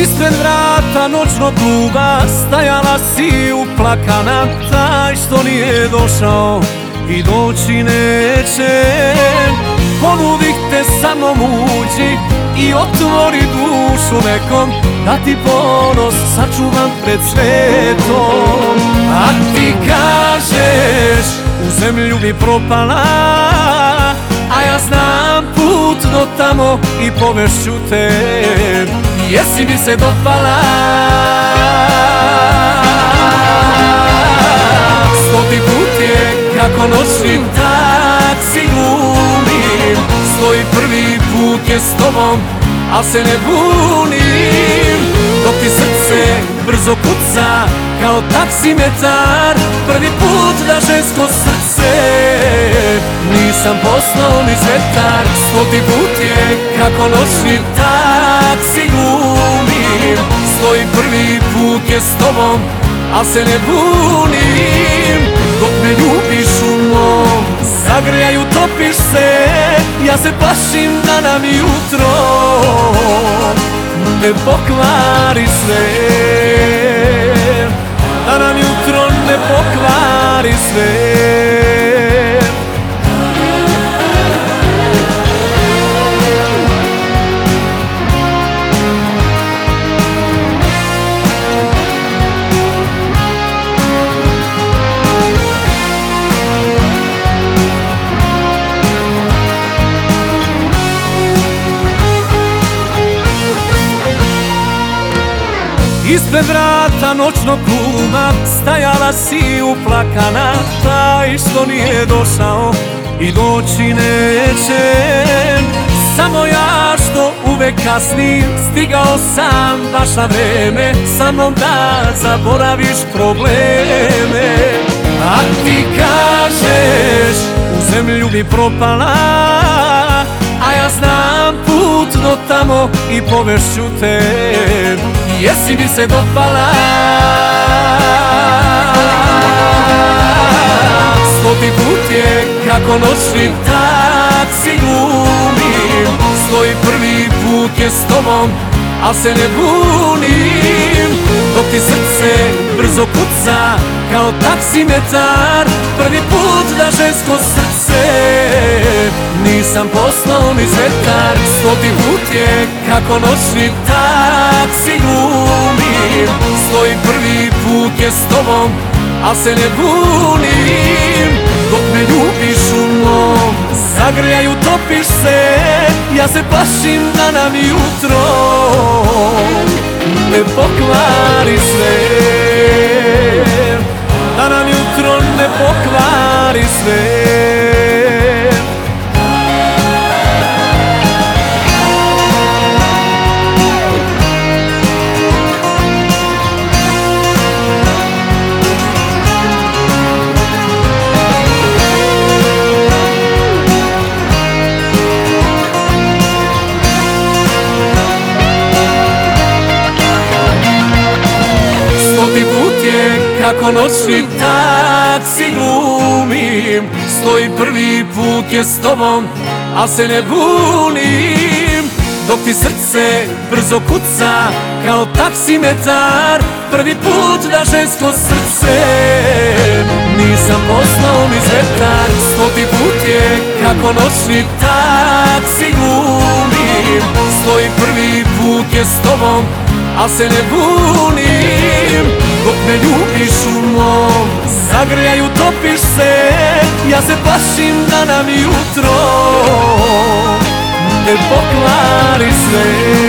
Ispred vrata noćnog kluba Stajala si uplakana Taj što nije došao I doći neće. Ponudih te sa mnom uđi I otvori dušu nekom Da ti ponos sačuvam pred svetom. A ti kažeš U zemlju bi propala A ja znam put do tamo I povešću te Jesi mi se dopala? Stoti put je kako noćnim taksi glumim. Svoj prvi put je s tobom, a se ne bunim. Dok ti srce brzo kuca kao taksimetar Prvi put da žensko srce. Nisam poslao ni svetar Stoti put je kako noćni taksi tobom, a se ne bunim Dok me ljubiš u mom. Zagrljaju, topiš se Ja se plašim da nam jutro Ne pokvari sve. Da nam jutro ne pokvari sve Ispred vrata noćnog kluba Stajala si uplakana Taj što nije došao I doći neće. Samo ja što uvek kasnim Stigao sam baš na vreme Sa mnom da zaboraviš probleme. A ti kažeš U zemlju bi propala A ja znam put do tamo I povešću te Jesi mi se dopala? Stoti put je kako noćnim taksi glumim. Svoj prvi put je s tobom, a se ne bunim. Dok ti srce brzo kuca kao taksimetar Prvi put da žensko Nisam poslao ni zvetar Stoti put je kako noćni taksi glumim. Svoj prvi put je s tobom, a se ne bunim. Dok me ljubiš u mom Zagrljaju, topiš se Ja se plašim da nam jutro Ne pokvari sve. Da nam jutro ne pokvari sve Kako noćni taksi glumim. Svoj prvi put je s tobom, a se ne bunim. Dok ti srce brzo kuca kao taksimetar Prvi put da žensko srce. Nisam poslao ni zvetar Stoti put je kako noćni taksi glumim. Svoj prvi put je s tobom, a se ne bunim Dok me ljubiš u mom. Zagrljaju, topiš se Ja se plašim da nam jutro Ne pokvari sve